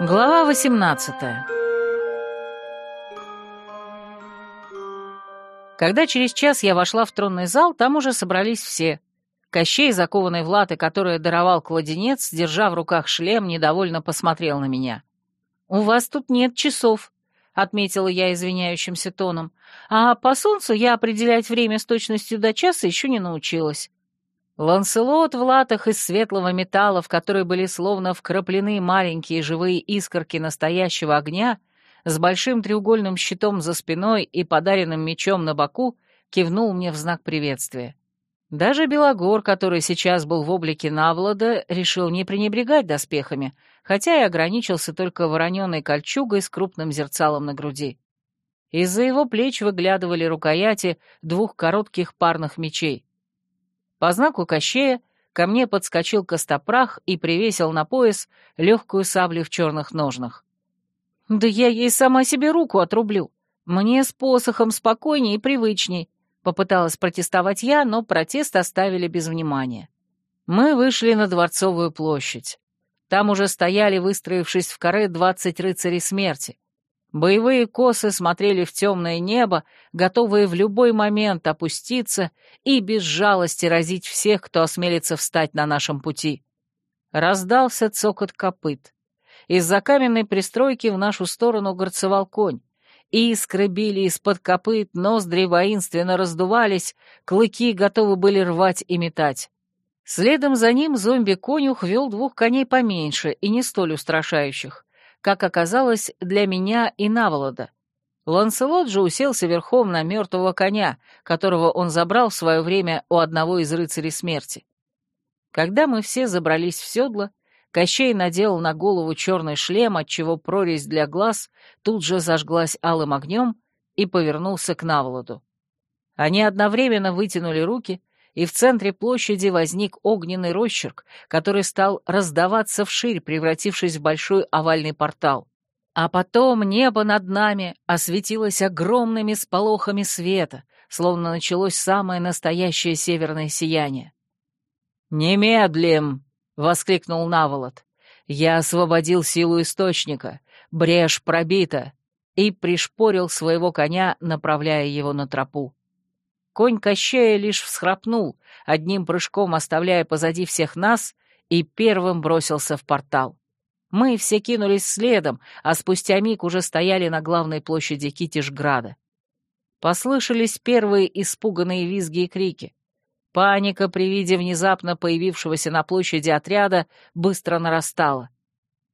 Глава 18 Когда через час я вошла в тронный зал, там уже собрались все. Кощей, закованный в латы, который даровал кладенец, держа в руках шлем, недовольно посмотрел на меня. «У вас тут нет часов», — отметила я извиняющимся тоном, «а по солнцу я определять время с точностью до часа еще не научилась». Ланселот в латах из светлого металла, в которые были словно вкраплены маленькие живые искорки настоящего огня, с большим треугольным щитом за спиной и подаренным мечом на боку, кивнул мне в знак приветствия. Даже Белогор, который сейчас был в облике Навлада, решил не пренебрегать доспехами, хотя и ограничился только вороненой кольчугой с крупным зерцалом на груди. Из-за его плеч выглядывали рукояти двух коротких парных мечей. По знаку Кощея ко мне подскочил Костопрах и привесил на пояс легкую саблю в черных ножнах. «Да я ей сама себе руку отрублю. Мне с посохом спокойнее и привычней», — попыталась протестовать я, но протест оставили без внимания. Мы вышли на Дворцовую площадь. Там уже стояли, выстроившись в каре, двадцать рыцарей смерти. Боевые косы смотрели в темное небо, готовые в любой момент опуститься и без жалости разить всех, кто осмелится встать на нашем пути. Раздался цокот копыт. Из-за каменной пристройки в нашу сторону горцевал конь. Искры били из-под копыт, ноздри воинственно раздувались, клыки готовы были рвать и метать. Следом за ним зомби-конюх вел двух коней поменьше и не столь устрашающих как оказалось, для меня и Наволода. Ланселот же уселся верхом на мертвого коня, которого он забрал в свое время у одного из рыцарей смерти. Когда мы все забрались в седло, Кощей надел на голову черный шлем, отчего прорезь для глаз тут же зажглась алым огнем и повернулся к Наволоду. Они одновременно вытянули руки, и в центре площади возник огненный росчерк, который стал раздаваться вширь, превратившись в большой овальный портал. А потом небо над нами осветилось огромными сполохами света, словно началось самое настоящее северное сияние. «Немедлим!» — воскликнул Наволот. «Я освободил силу источника, брешь пробита!» и пришпорил своего коня, направляя его на тропу. Конь Кощея лишь всхрапнул, одним прыжком оставляя позади всех нас, и первым бросился в портал. Мы все кинулись следом, а спустя миг уже стояли на главной площади Китишграда. Послышались первые испуганные визги и крики. Паника при виде внезапно появившегося на площади отряда быстро нарастала.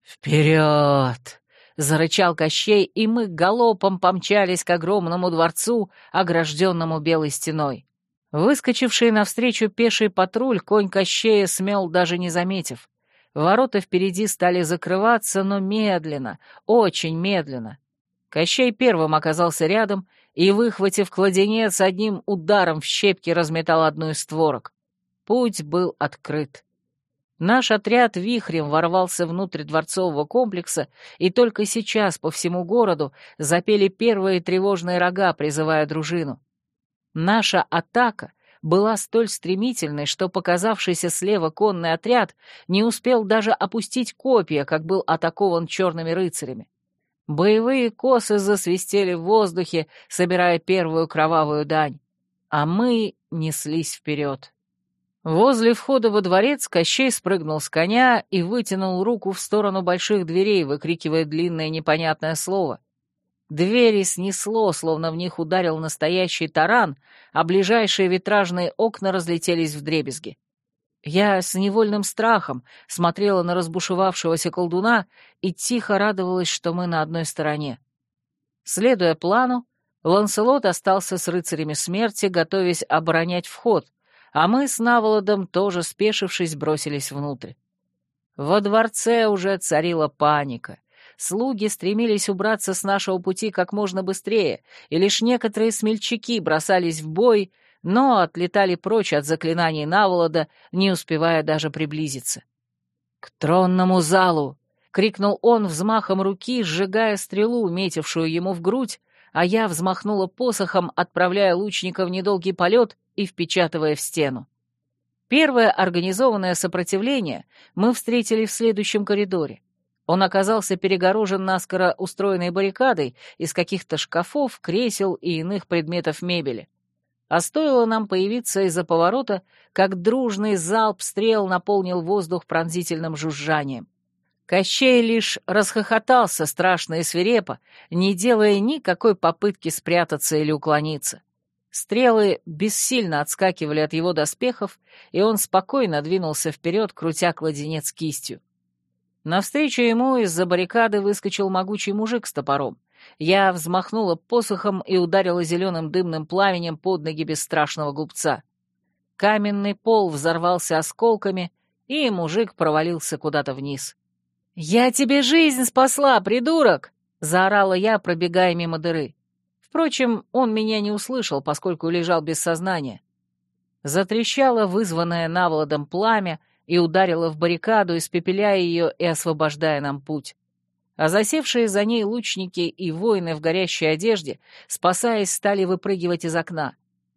«Вперед!» — зарычал Кощей, и мы галопом помчались к огромному дворцу, огражденному белой стеной. Выскочивший навстречу пеший патруль конь Кощея смел, даже не заметив. Ворота впереди стали закрываться, но медленно, очень медленно. Кощей первым оказался рядом и, выхватив кладенец, одним ударом в щепки разметал одну из створок. Путь был открыт. Наш отряд вихрем ворвался внутрь дворцового комплекса, и только сейчас по всему городу запели первые тревожные рога, призывая дружину. Наша атака была столь стремительной, что показавшийся слева конный отряд не успел даже опустить копья, как был атакован черными рыцарями. Боевые косы засвистели в воздухе, собирая первую кровавую дань, а мы неслись вперед. Возле входа во дворец Кощей спрыгнул с коня и вытянул руку в сторону больших дверей, выкрикивая длинное непонятное слово. Двери снесло, словно в них ударил настоящий таран, а ближайшие витражные окна разлетелись в дребезги. Я с невольным страхом смотрела на разбушевавшегося колдуна и тихо радовалась, что мы на одной стороне. Следуя плану, Ланселот остался с рыцарями смерти, готовясь оборонять вход, а мы с Наволодом, тоже спешившись, бросились внутрь. Во дворце уже царила паника. Слуги стремились убраться с нашего пути как можно быстрее, и лишь некоторые смельчаки бросались в бой, но отлетали прочь от заклинаний Наволода, не успевая даже приблизиться. «К тронному залу!» — крикнул он взмахом руки, сжигая стрелу, метившую ему в грудь, а я взмахнула посохом, отправляя лучника в недолгий полет и впечатывая в стену. Первое организованное сопротивление мы встретили в следующем коридоре. Он оказался перегорожен наскоро устроенной баррикадой из каких-то шкафов, кресел и иных предметов мебели. А стоило нам появиться из-за поворота, как дружный залп стрел наполнил воздух пронзительным жужжанием. Кощей лишь расхохотался страшно и свирепо, не делая никакой попытки спрятаться или уклониться. Стрелы бессильно отскакивали от его доспехов, и он спокойно двинулся вперед, крутя кладенец кистью. Навстречу ему из-за баррикады выскочил могучий мужик с топором. Я взмахнула посохом и ударила зеленым дымным пламенем под ноги бесстрашного глупца. Каменный пол взорвался осколками, и мужик провалился куда-то вниз. «Я тебе жизнь спасла, придурок!» — заорала я, пробегая мимо дыры. Впрочем, он меня не услышал, поскольку лежал без сознания. Затрещало вызванное наволодом пламя, и ударила в баррикаду, испепеляя ее и освобождая нам путь. А засевшие за ней лучники и воины в горящей одежде, спасаясь, стали выпрыгивать из окна.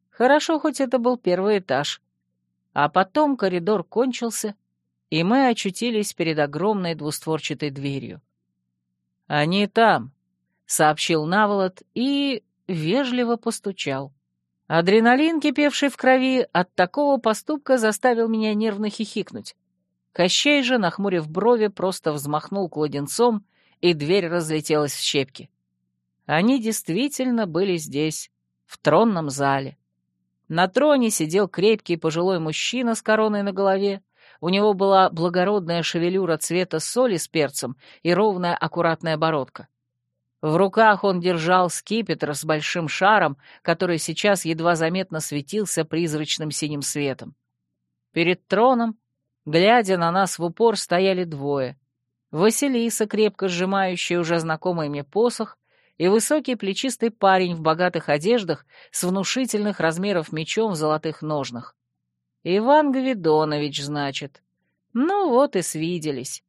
Хорошо, хоть это был первый этаж. А потом коридор кончился, и мы очутились перед огромной двустворчатой дверью. «Они там», — сообщил Наволод и вежливо постучал. Адреналин, кипевший в крови, от такого поступка заставил меня нервно хихикнуть. Кощей же, нахмурив брови, просто взмахнул кладенцом, и дверь разлетелась в щепки. Они действительно были здесь, в тронном зале. На троне сидел крепкий пожилой мужчина с короной на голове, у него была благородная шевелюра цвета соли с перцем и ровная аккуратная бородка. В руках он держал скипетр с большим шаром, который сейчас едва заметно светился призрачным синим светом. Перед троном, глядя на нас в упор, стояли двое. Василиса, крепко сжимающая уже знакомый мне посох, и высокий плечистый парень в богатых одеждах с внушительных размеров мечом в золотых ножнах. Иван Гвидонович, значит. Ну вот и свиделись.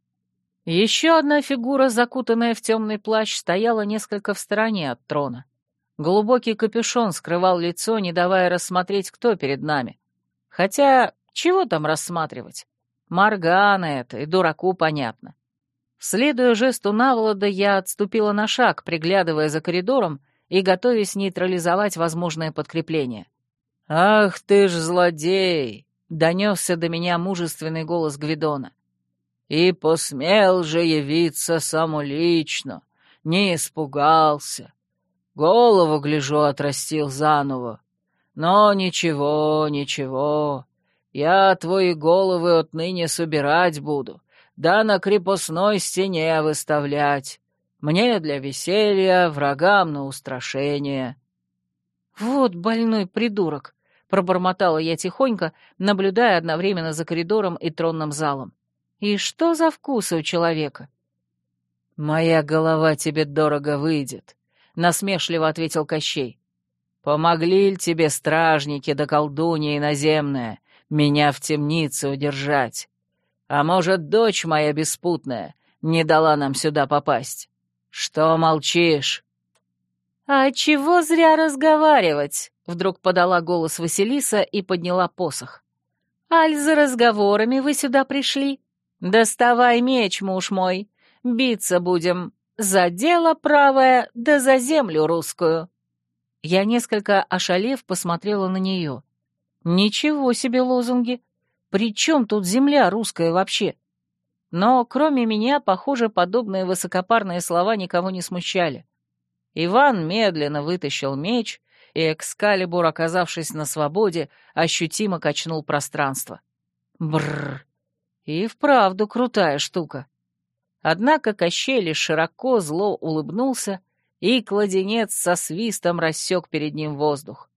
Еще одна фигура, закутанная в темный плащ, стояла несколько в стороне от трона. Глубокий капюшон скрывал лицо, не давая рассмотреть, кто перед нами. Хотя, чего там рассматривать? Моргана это, и дураку понятно. Следуя жесту Наволода, я отступила на шаг, приглядывая за коридором и готовясь нейтрализовать возможное подкрепление. «Ах ты ж злодей!» — донесся до меня мужественный голос Гвидона. И посмел же явиться самолично, не испугался. Голову, гляжу, отрастил заново. Но ничего, ничего, я твои головы отныне собирать буду, да на крепостной стене выставлять. Мне для веселья, врагам на устрашение. Вот больной придурок, пробормотала я тихонько, наблюдая одновременно за коридором и тронным залом. И что за вкусы у человека? «Моя голова тебе дорого выйдет», — насмешливо ответил Кощей. «Помогли ли тебе стражники да колдунья иноземная меня в темнице удержать? А может, дочь моя беспутная не дала нам сюда попасть? Что молчишь?» «А чего зря разговаривать?» — вдруг подала голос Василиса и подняла посох. «Аль за разговорами вы сюда пришли?» «Доставай меч, муж мой, биться будем за дело правое да за землю русскую». Я несколько ошалев посмотрела на нее. «Ничего себе лозунги! При чем тут земля русская вообще?» Но кроме меня, похоже, подобные высокопарные слова никого не смущали. Иван медленно вытащил меч, и Экскалибур, оказавшись на свободе, ощутимо качнул пространство. Бррр! И вправду крутая штука. Однако Кощей лишь широко зло улыбнулся, и кладенец со свистом рассек перед ним воздух.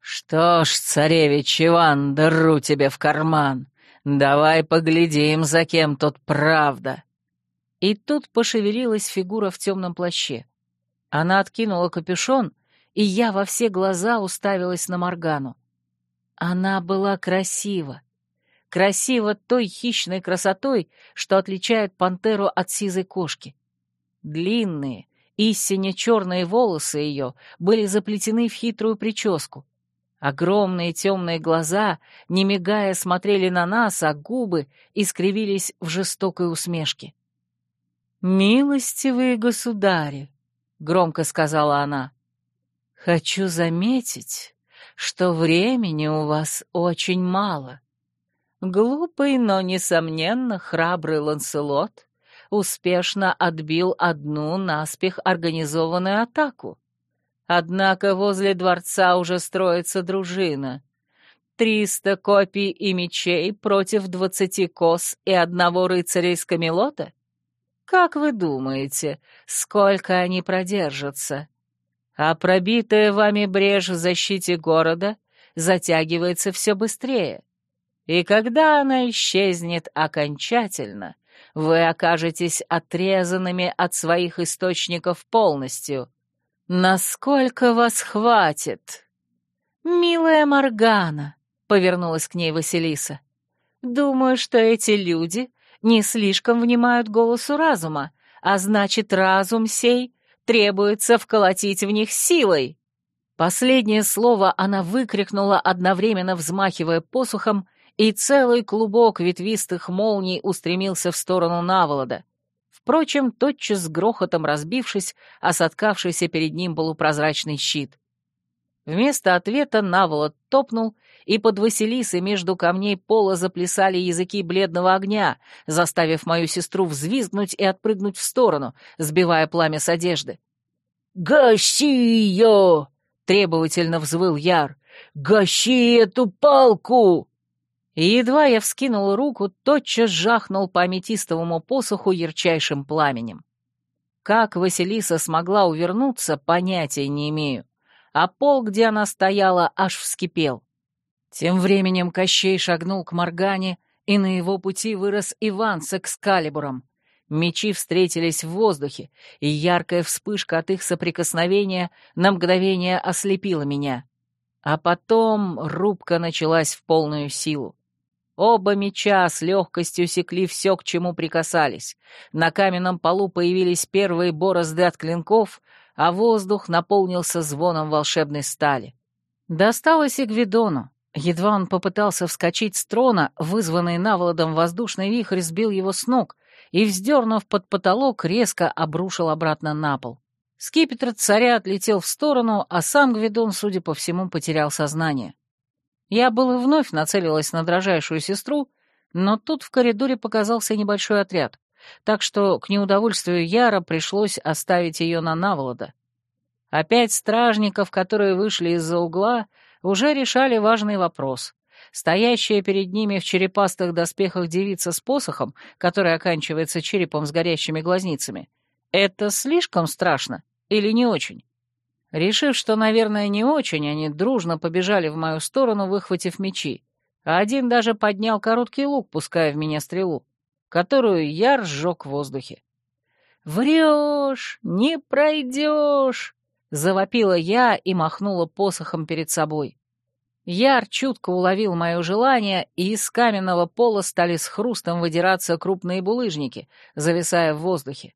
«Что ж, царевич Иван, дыру тебе в карман, давай поглядим, за кем тут правда». И тут пошевелилась фигура в темном плаще. Она откинула капюшон, и я во все глаза уставилась на Моргану. Она была красива, красиво той хищной красотой, что отличает пантеру от сизой кошки. Длинные, истинно черные волосы ее были заплетены в хитрую прическу. Огромные темные глаза, не мигая, смотрели на нас, а губы искривились в жестокой усмешке. «Милостивые государи», — громко сказала она, — «хочу заметить, что времени у вас очень мало. Глупый, но, несомненно, храбрый Ланселот успешно отбил одну наспех организованную атаку. Однако возле дворца уже строится дружина. Триста копий и мечей против двадцати кос и одного рыцаря из Камелота? Как вы думаете, сколько они продержатся? А пробитая вами брешь в защите города затягивается все быстрее. И когда она исчезнет окончательно, вы окажетесь отрезанными от своих источников полностью. Насколько вас хватит? Милая Моргана, — повернулась к ней Василиса, — думаю, что эти люди не слишком внимают голосу разума, а значит, разум сей требуется вколотить в них силой. Последнее слово она выкрикнула, одновременно взмахивая посухом, и целый клубок ветвистых молний устремился в сторону Наволода. Впрочем, тотчас с грохотом разбившись, о соткавшийся перед ним полупрозрачный щит. Вместо ответа Наволод топнул и под Василисой между камней пола заплясали языки бледного огня, заставив мою сестру взвизгнуть и отпрыгнуть в сторону, сбивая пламя с одежды. «Гаси ее!» — требовательно взвыл Яр. «Гаси эту палку!» И едва я вскинул руку, тотчас жахнул по аметистовому посоху ярчайшим пламенем. Как Василиса смогла увернуться, понятия не имею, а пол, где она стояла, аж вскипел. Тем временем Кощей шагнул к Моргане, и на его пути вырос Иван с экскалибуром. Мечи встретились в воздухе, и яркая вспышка от их соприкосновения на мгновение ослепила меня. А потом рубка началась в полную силу. Оба меча с легкостью секли все, к чему прикасались. На каменном полу появились первые борозды от клинков, а воздух наполнился звоном волшебной стали. Досталось и Гвидону. Едва он попытался вскочить с трона, вызванный наволодом воздушный вихрь сбил его с ног и, вздернув под потолок, резко обрушил обратно на пол. Скипетр царя отлетел в сторону, а сам Гвидон, судя по всему, потерял сознание. Я было вновь нацелилась на дрожайшую сестру, но тут в коридоре показался небольшой отряд, так что к неудовольствию Яра пришлось оставить ее на наволода. Опять стражников, которые вышли из-за угла, уже решали важный вопрос. Стоящая перед ними в черепастых доспехах девица с посохом, который оканчивается черепом с горящими глазницами, это слишком страшно или не очень? Решив, что, наверное, не очень, они дружно побежали в мою сторону, выхватив мечи, а один даже поднял короткий лук, пуская в меня стрелу, которую я разжег в воздухе. «Врешь! Не пройдешь!» — завопила я и махнула посохом перед собой. Яр чутко уловил мое желание, и из каменного пола стали с хрустом выдираться крупные булыжники, зависая в воздухе.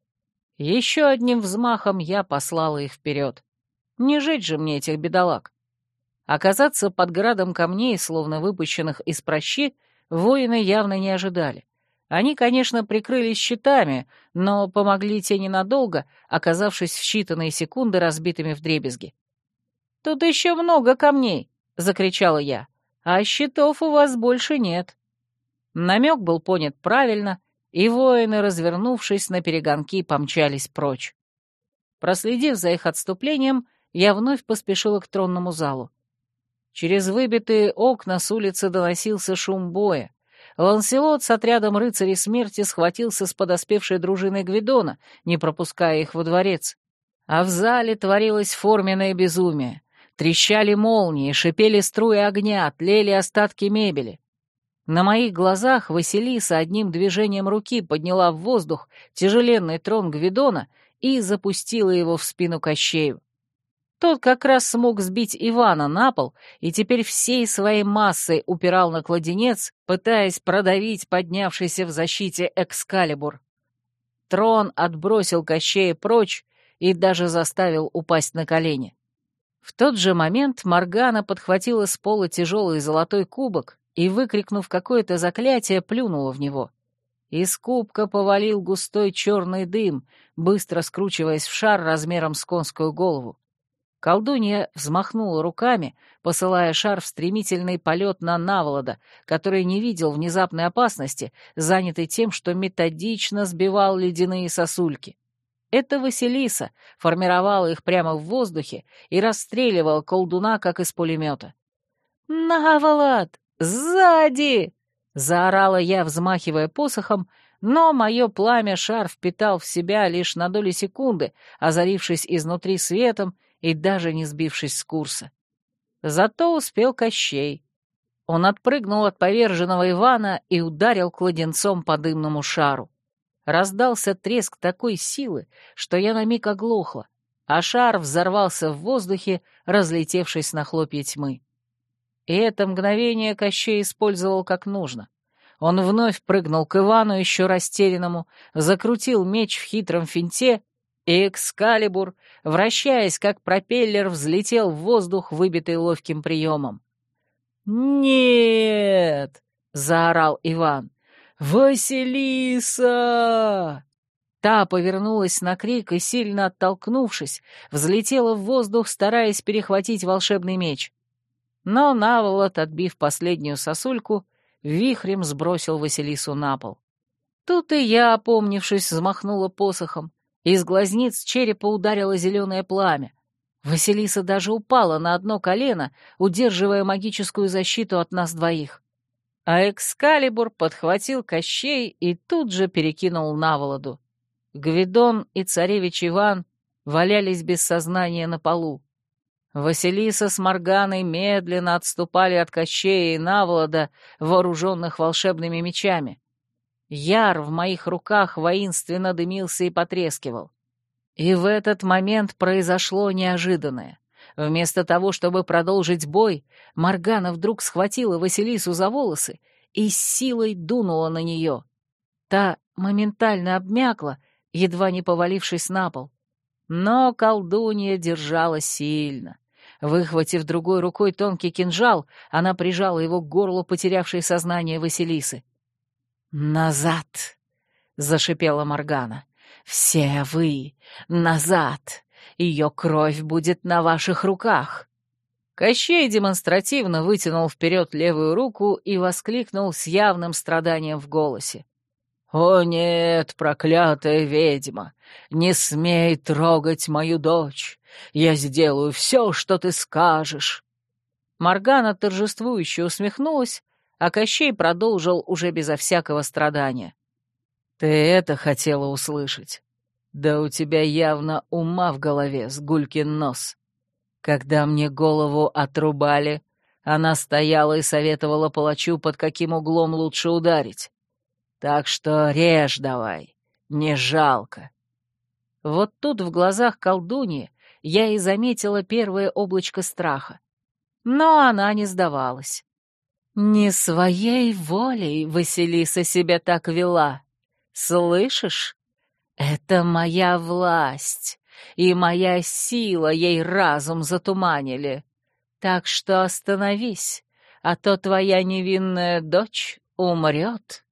Еще одним взмахом я послала их вперед. Не жить же мне этих бедолаг. Оказаться под градом камней, словно выпущенных из прощи, воины явно не ожидали. Они, конечно, прикрылись щитами, но помогли те ненадолго, оказавшись в считанные секунды разбитыми вдребезги. «Тут еще много камней!» — закричала я. «А щитов у вас больше нет». Намек был понят правильно, и воины, развернувшись на перегонки, помчались прочь. Проследив за их отступлением, я вновь поспешила к тронному залу. Через выбитые окна с улицы доносился шум боя. Ланселот с отрядом рыцарей смерти схватился с подоспевшей дружиной Гвидона, не пропуская их во дворец. А в зале творилось форменное безумие. Трещали молнии, шипели струи огня, тлели остатки мебели. На моих глазах Василиса одним движением руки подняла в воздух тяжеленный трон Гвидона и запустила его в спину Кощею. Тот как раз смог сбить Ивана на пол и теперь всей своей массой упирал на кладенец, пытаясь продавить поднявшийся в защите Экскалибур. Трон отбросил Кощея прочь и даже заставил упасть на колени. В тот же момент Моргана подхватила с пола тяжелый золотой кубок и, выкрикнув какое-то заклятие, плюнула в него. Из кубка повалил густой черный дым, быстро скручиваясь в шар размером с конскую голову. Колдунья взмахнула руками, посылая шар в стремительный полет на Наволода, который не видел внезапной опасности, занятый тем, что методично сбивал ледяные сосульки. Это Василиса формировала их прямо в воздухе и расстреливала колдуна, как из пулемета. «Наволод! Сзади!» — заорала я, взмахивая посохом, но мое пламя шар впитал в себя лишь на доли секунды, озарившись изнутри светом и даже не сбившись с курса. Зато успел Кощей. Он отпрыгнул от поверженного Ивана и ударил кладенцом по дымному шару. Раздался треск такой силы, что я на миг оглохла, а шар взорвался в воздухе, разлетевшись на хлопья тьмы. И это мгновение Кощей использовал как нужно. Он вновь прыгнул к Ивану, еще растерянному, закрутил меч в хитром финте и Экскалибур, вращаясь как пропеллер, взлетел в воздух, выбитый ловким приемом. «Нет!» — заорал Иван. «Василиса!» Та повернулась на крик и, сильно оттолкнувшись, взлетела в воздух, стараясь перехватить волшебный меч. Но Наволот, отбив последнюю сосульку, вихрем сбросил Василису на пол. Тут и я, опомнившись, взмахнула посохом. Из глазниц черепа ударило зеленое пламя. Василиса даже упала на одно колено, удерживая магическую защиту от нас двоих. А Экскалибур подхватил Кощей и тут же перекинул на Володу. Гвидон и царевич Иван валялись без сознания на полу. Василиса с Морганой медленно отступали от Кощея и Наволода, вооруженных волшебными мечами. Яр в моих руках воинственно дымился и потрескивал. И в этот момент произошло неожиданное. Вместо того, чтобы продолжить бой, Моргана вдруг схватила Василису за волосы и с силой дунула на нее. Та моментально обмякла, едва не повалившись на пол. Но колдунья держала сильно. Выхватив другой рукой тонкий кинжал, она прижала его к горлу потерявшей сознание Василисы. «Назад!» — зашипела Моргана. «Все вы! Назад! Ее кровь будет на ваших руках!» Кощей демонстративно вытянул вперед левую руку и воскликнул с явным страданием в голосе. «О нет, проклятая ведьма! Не смей трогать мою дочь! Я сделаю все, что ты скажешь!» Моргана торжествующе усмехнулась, а Кощей продолжил уже безо всякого страдания. «Ты это хотела услышать? Да у тебя явно ума в голове, сгулькин нос. Когда мне голову отрубали, она стояла и советовала палачу, под каким углом лучше ударить. Так что режь давай, не жалко». Вот тут в глазах колдуньи я и заметила первое облачко страха. Но она не сдавалась. Не своей волей Василиса себя так вела. Слышишь? Это моя власть, и моя сила ей разум затуманили. Так что остановись, а то твоя невинная дочь умрет.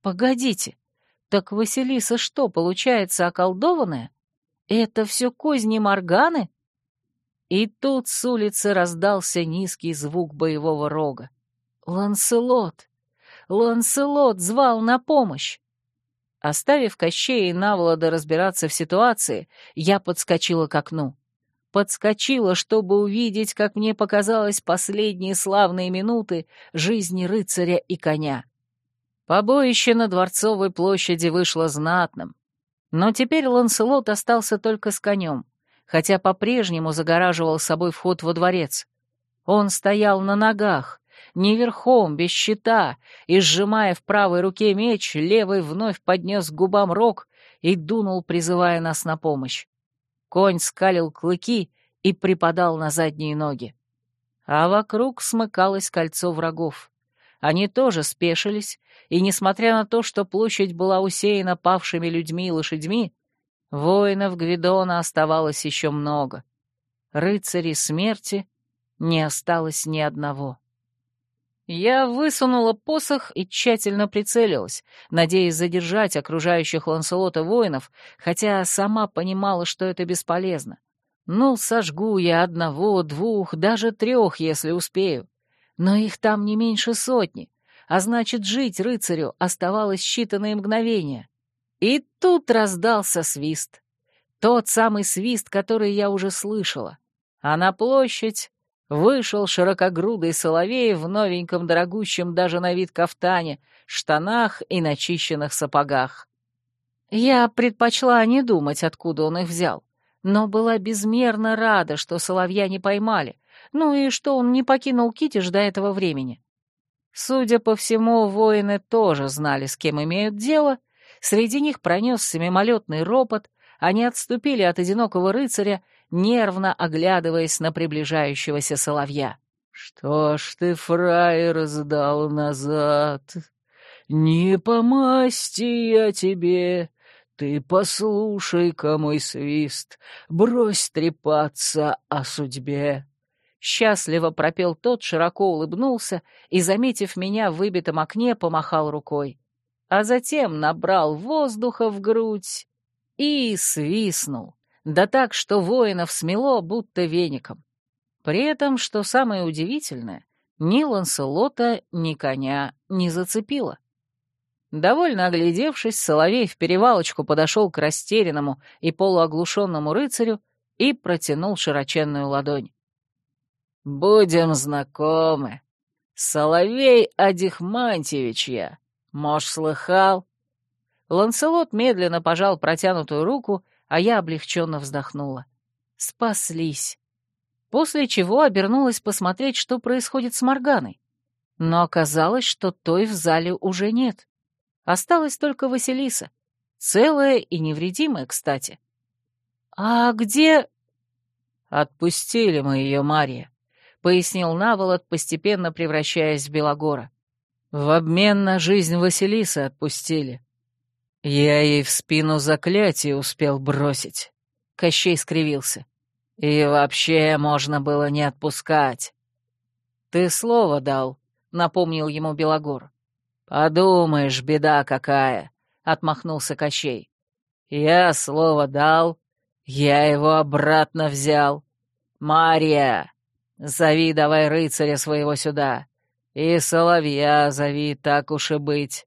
Погодите, так Василиса что, получается, околдованная? Это все козни Морганы? И тут с улицы раздался низкий звук боевого рога. Ланселот! Ланселот звал на помощь! Оставив Кощея и Наволода разбираться в ситуации, я подскочила к окну. Подскочила, чтобы увидеть, как мне показалось, последние славные минуты жизни рыцаря и коня. Побоище на Дворцовой площади вышло знатным. Но теперь Ланселот остался только с конем, хотя по-прежнему загораживал собой вход во дворец. Он стоял на ногах, не верхом, без щита, и, сжимая в правой руке меч, левый вновь поднес к губам рог и дунул, призывая нас на помощь. Конь скалил клыки и припадал на задние ноги. А вокруг смыкалось кольцо врагов. Они тоже спешились, и, несмотря на то, что площадь была усеяна павшими людьми и лошадьми, воинов Гвидона оставалось еще много. Рыцарей смерти не осталось ни одного. Я высунула посох и тщательно прицелилась, надеясь задержать окружающих Ланселота воинов, хотя сама понимала, что это бесполезно. Ну, сожгу я одного, двух, даже трех, если успею. Но их там не меньше сотни, а значит, жить рыцарю оставалось считанные мгновения. И тут раздался свист. Тот самый свист, который я уже слышала. А на площадь вышел широкогрудый соловей в новеньком дорогущем даже на вид кафтане, штанах и начищенных сапогах. Я предпочла не думать, откуда он их взял, но была безмерно рада, что соловья не поймали, ну и что он не покинул Китиш до этого времени. Судя по всему, воины тоже знали, с кем имеют дело, среди них пронесся мимолетный ропот, они отступили от одинокого рыцаря, нервно оглядываясь на приближающегося соловья. «Что ж ты, фраер, сдал назад? Не по масти я тебе, ты послушай-ка мой свист, брось трепаться о судьбе». Счастливо пропел тот, широко улыбнулся и, заметив меня в выбитом окне, помахал рукой. А затем набрал воздуха в грудь и свистнул. Да так, что воинов смело, будто веником. При этом, что самое удивительное, ни Ланселота, ни коня не зацепило. Довольно оглядевшись, Соловей в перевалочку подошел к растерянному и полуоглушенному рыцарю и протянул широченную ладонь. «Будем знакомы. Соловей Адихмантьевич я. Мож, слыхал?» Ланселот медленно пожал протянутую руку, а я облегченно вздохнула. Спаслись. После чего обернулась посмотреть, что происходит с Морганой. Но оказалось, что той в зале уже нет. Осталась только Василиса. Целая и невредимая, кстати. «А где...» «Отпустили мы ее, Мария», — пояснил Наволод, постепенно превращаясь в Белогора. «В обмен на жизнь Василисы отпустили. Я ей в спину заклятие успел бросить. Кощей скривился. И вообще можно было не отпускать. Ты слово дал, напомнил ему Белогор. Подумаешь, беда какая, отмахнулся Кощей. Я слово дал, я его обратно взял. Мария, зови давай рыцаря своего сюда. И соловья зови, так уж и быть.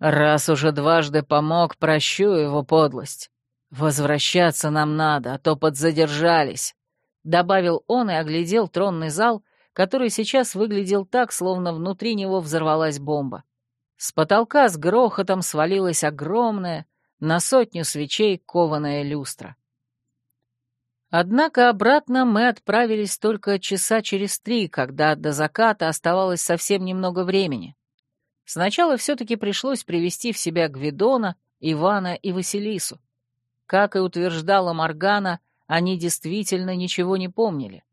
Раз уже дважды помог, прощу его подлость. Возвращаться нам надо, а то подзадержались», — добавил он и оглядел тронный зал, который сейчас выглядел так, словно внутри него взорвалась бомба. С потолка с грохотом свалилась огромная, на сотню свечей кованая люстра. Однако обратно мы отправились только часа через три, когда до заката оставалось совсем немного времени. Сначала все-таки пришлось привести в себя Гвидона, Ивана и Василису. Как и утверждала Моргана, они действительно ничего не помнили.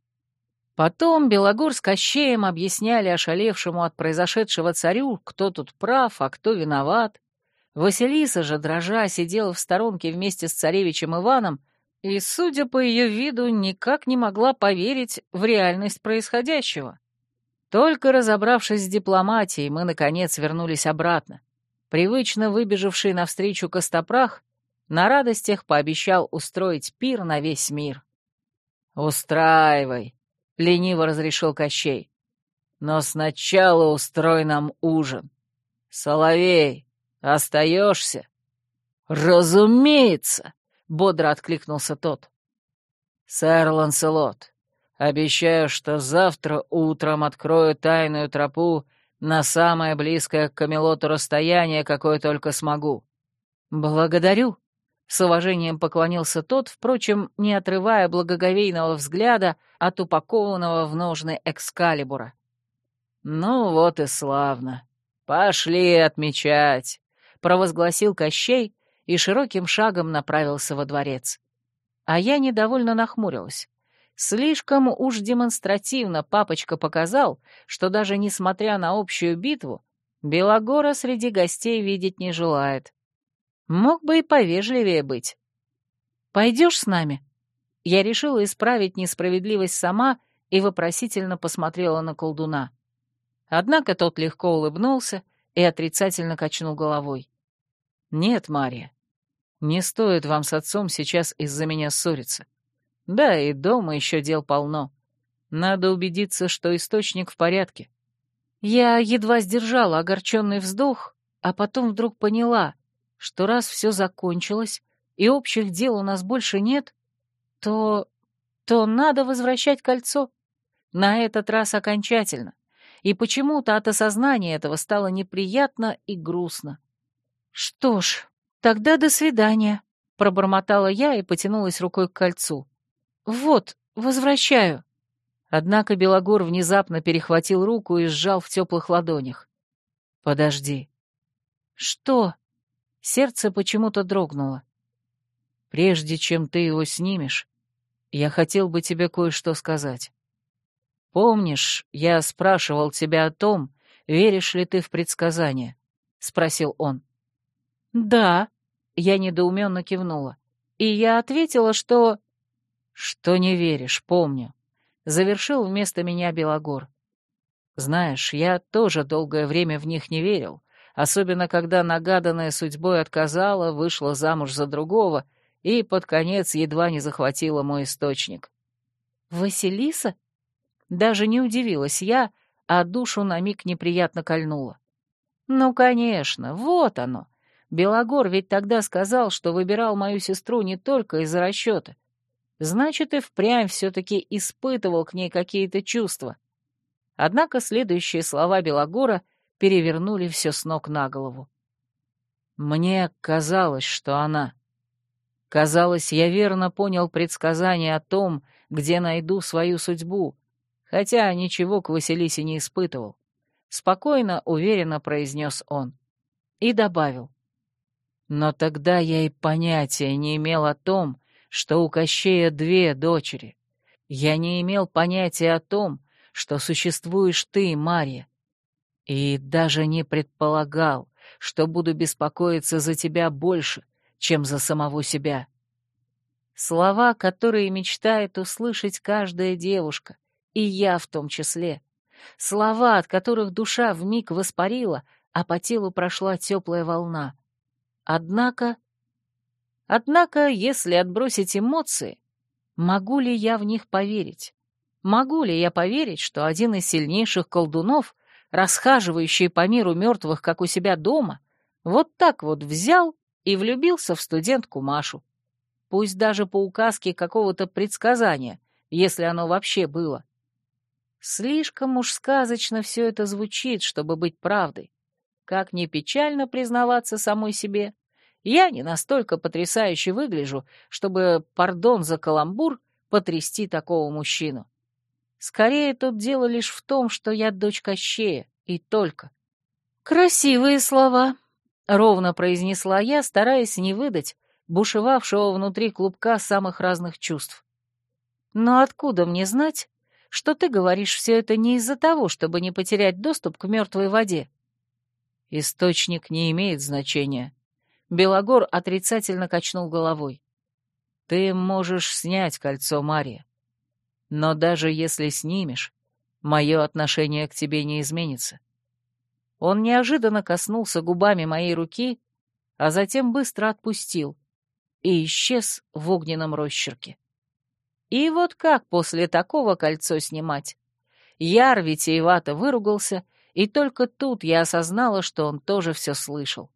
Потом Белогор с Кощеем объясняли ошалевшему от произошедшего царю, кто тут прав, а кто виноват. Василиса же, дрожа, сидела в сторонке вместе с царевичем Иваном и, судя по ее виду, никак не могла поверить в реальность происходящего. Только разобравшись с дипломатией, мы, наконец, вернулись обратно. Привычно выбежавший навстречу Костопрах на радостях пообещал устроить пир на весь мир. «Устраивай», — лениво разрешил Кощей. «Но сначала устрой нам ужин. Соловей, остаешься?» «Разумеется», — бодро откликнулся тот. «Сэр Ланселот, Обещаю, что завтра утром открою тайную тропу на самое близкое к Камелоту расстояние, какое только смогу. Благодарю. С уважением поклонился тот, впрочем, не отрывая благоговейного взгляда от упакованного в ножны экскалибура. «Ну вот и славно. Пошли отмечать», — провозгласил Кощей и широким шагом направился во дворец. А я недовольно нахмурилась. Слишком уж демонстративно папочка показал, что даже несмотря на общую битву, Белогора среди гостей видеть не желает. Мог бы и повежливее быть. «Пойдешь с нами?» Я решила исправить несправедливость сама и вопросительно посмотрела на колдуна. Однако тот легко улыбнулся и отрицательно качнул головой. «Нет, Мария, не стоит вам с отцом сейчас из-за меня ссориться. Да, и дома еще дел полно. Надо убедиться, что источник в порядке». Я едва сдержала огорченный вздох, а потом вдруг поняла, что раз все закончилось и общих дел у нас больше нет, то... то надо возвращать кольцо. На этот раз окончательно. И почему-то от осознания этого стало неприятно и грустно. «Что ж, тогда до свидания», — пробормотала я и потянулась рукой к кольцу. «Вот, возвращаю». Однако Белогор внезапно перехватил руку и сжал в теплых ладонях. «Подожди». «Что?» Сердце почему-то дрогнуло. «Прежде чем ты его снимешь, я хотел бы тебе кое-что сказать. Помнишь, я спрашивал тебя о том, веришь ли ты в предсказания?» — спросил он. «Да», — я недоуменно кивнула. И я ответила, что... «Что не веришь, помню», — завершил вместо меня Белогор. «Знаешь, я тоже долгое время в них не верил, особенно когда нагаданная судьбой отказала, вышла замуж за другого и под конец едва не захватила мой источник». «Василиса?» Даже не удивилась я, а душу на миг неприятно кольнула. Ну, конечно, вот оно. Белогор ведь тогда сказал, что выбирал мою сестру не только из-за расчета. Значит, и впрямь все-таки испытывал к ней какие-то чувства. Однако следующие слова Белогора перевернули все с ног на голову. Мне казалось, что она... Казалось, я верно понял предсказание о том, где найду свою судьбу, хотя ничего к Василисе не испытывал. Спокойно, уверенно произнес он. И добавил. Но тогда я и понятия не имел о том, что у Кощея две дочери. Я не имел понятия о том, что существуешь ты, Марья. И даже не предполагал, что буду беспокоиться за тебя больше, чем за самого себя. Слова, которые мечтает услышать каждая девушка, и я в том числе. Слова, от которых душа вмиг воспарила, а по телу прошла теплая волна. Однако... Однако, если отбросить эмоции, могу ли я в них поверить? Могу ли я поверить, что один из сильнейших колдунов, расхаживающий по миру мертвых, как у себя дома, вот так вот взял и влюбился в студентку Машу? Пусть даже по указке какого-то предсказания, если оно вообще было. Слишком уж сказочно все это звучит, чтобы быть правдой. Как не печально признаваться самой себе, я не настолько потрясающе выгляжу, чтобы, пардон за каламбур, потрясти такого мужчину. Скорее, тут дело лишь в том, что я дочь Кощея, и только. «Красивые слова», — ровно произнесла я, стараясь не выдать бушевавшего внутри клубка самых разных чувств. «Но откуда мне знать, что ты говоришь все это не из-за того, чтобы не потерять доступ к мертвой воде. Источник не имеет значения. Белогор отрицательно качнул головой. Ты можешь снять кольцо, Мария. Но даже если снимешь, мое отношение к тебе не изменится. Он неожиданно коснулся губами моей руки, а затем быстро отпустил и исчез в огненном росчерке. И вот как после такого кольцо снимать? Яр витиевато выругался, и только тут я осознала, что он тоже все слышал.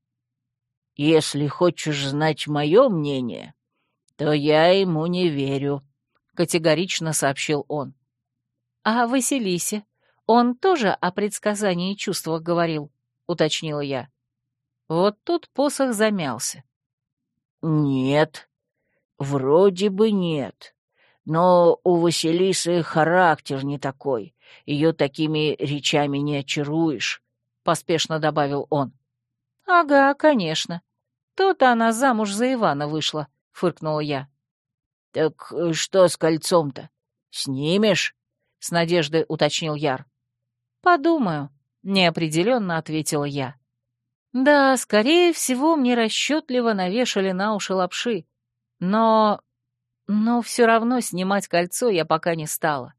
«Если хочешь знать мое мнение, то я ему не верю», — категорично сообщил он. «А Василисе? Он тоже о предсказании и чувствах говорил», — уточнила я. Вот тут посох замялся. «Нет, вроде бы нет. Но у Василисы характер не такой. Ее такими речами не очаруешь», — поспешно добавил он. «Ага, конечно. То-то она замуж за Ивана вышла», — фыркнула я. «Так что с кольцом-то? Снимешь?» — с надеждой уточнил Яр. «Подумаю», — неопределенно ответила я. «Да, скорее всего, мне расчетливо навешали на уши лапши. Но но все равно снимать кольцо я пока не стала.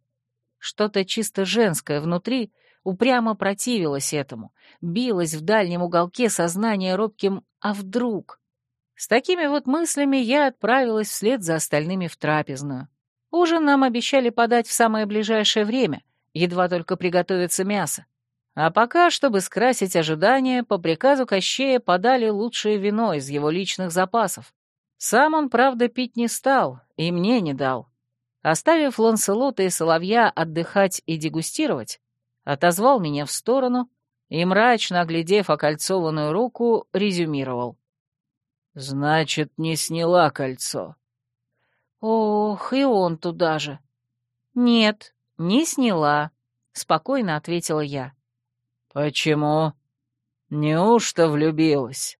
Что-то чисто женское внутри упрямо противилась этому, билась в дальнем уголке сознания робким «а вдруг?». С такими вот мыслями я отправилась вслед за остальными в трапезную. Ужин нам обещали подать в самое ближайшее время, едва только приготовится мясо. А пока, чтобы скрасить ожидания, по приказу Кощея подали лучшее вино из его личных запасов. Сам он, правда, пить не стал и мне не дал. Оставив Ланселота и Соловья отдыхать и дегустировать, отозвал меня в сторону и, мрачно оглядев окольцованную руку, резюмировал. «Значит, не сняла кольцо». «Ох, и он туда же». «Нет, не сняла», — спокойно ответила я. «Почему? Неужто влюбилась?»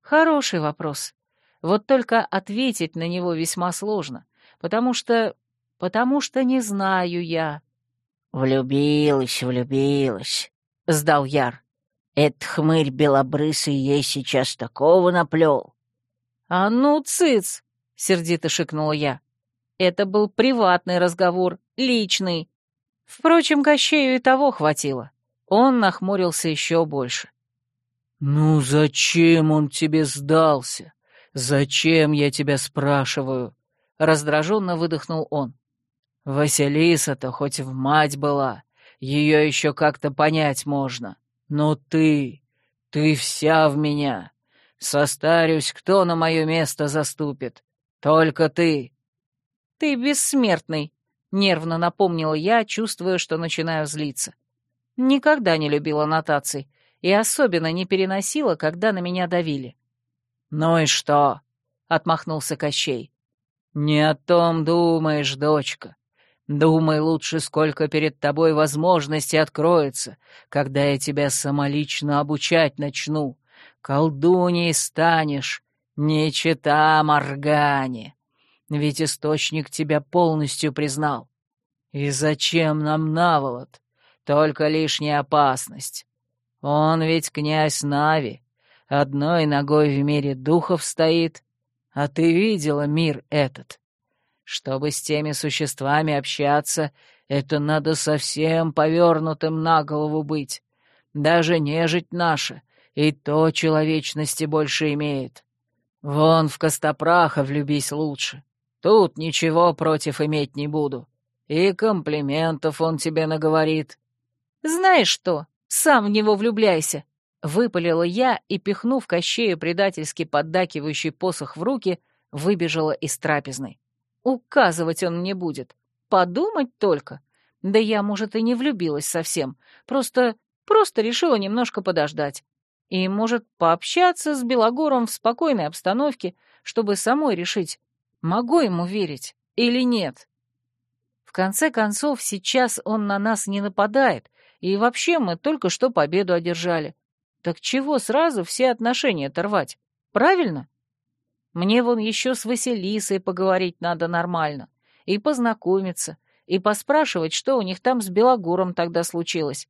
«Хороший вопрос. Вот только ответить на него весьма сложно потому что... потому что не знаю я». «Влюбилась, влюбилась», — сдал Яр. «Этот хмырь белобрысый ей сейчас такого наплел». «А ну, цыц!» — сердито шикнула я. «Это был приватный разговор, личный. Впрочем, Кощею и того хватило. Он нахмурился еще больше». «Ну зачем он тебе сдался? Зачем, я тебя спрашиваю?» Раздраженно выдохнул он. «Василиса-то хоть в мать была, ее еще как-то понять можно. Но ты, ты вся в меня. Состарюсь, кто на мое место заступит? Только ты». «Ты бессмертный», — нервно напомнила я, чувствуя, что начинаю злиться. Никогда не любила нотаций и особенно не переносила, когда на меня давили. «Ну и что?» — отмахнулся Кощей. «Не о том думаешь, дочка. Думай лучше, сколько перед тобой возможностей откроется, когда я тебя самолично обучать начну. Колдуней станешь, не чита Моргане. Ведь источник тебя полностью признал. И зачем нам наволот? Только лишняя опасность. Он ведь князь Нави, одной ногой в мире духов стоит, а ты видела мир этот? Чтобы с теми существами общаться, это надо совсем повернутым на голову быть. Даже нежить наша, и то человечности больше имеет. Вон в Костопраха влюбись лучше. Тут ничего против иметь не буду. И комплиментов он тебе наговорит. Знаешь что, сам в него влюбляйся. Выпалила я и, пихнув Кощею предательски поддакивающий посох в руки, выбежала из трапезной. Указывать он мне будет. Подумать только. Да я, может, и не влюбилась совсем. Просто... просто решила немножко подождать. И, может, пообщаться с Белогором в спокойной обстановке, чтобы самой решить, могу ему верить или нет. В конце концов, сейчас он на нас не нападает, и вообще мы только что победу одержали. Так чего сразу все отношения оторвать? Правильно? Мне вон еще с Василисой поговорить надо нормально, и познакомиться, и поспрашивать, что у них там с Белогором тогда случилось.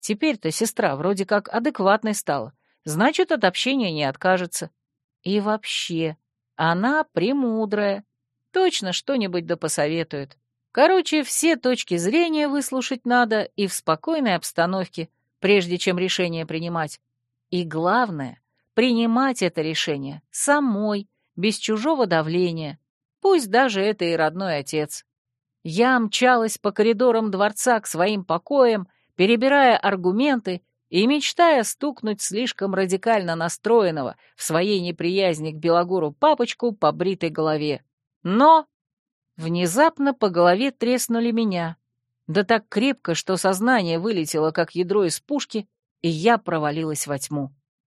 Теперь-то сестра вроде как адекватной стала, значит, от общения не откажется. И вообще, она премудрая, точно что-нибудь да посоветует. Короче, все точки зрения выслушать надо и в спокойной обстановке, прежде чем решение принимать. И главное, принимать это решение самой, без чужого давления, пусть даже это и родной отец. Я мчалась по коридорам дворца к своим покоям, перебирая аргументы и мечтая стукнуть слишком радикально настроенного в своей неприязни к Белогору папочку по бритой голове. Но внезапно по голове треснули меня. Да так крепко, что сознание вылетело, как ядро из пушки, и я провалилась во тьму.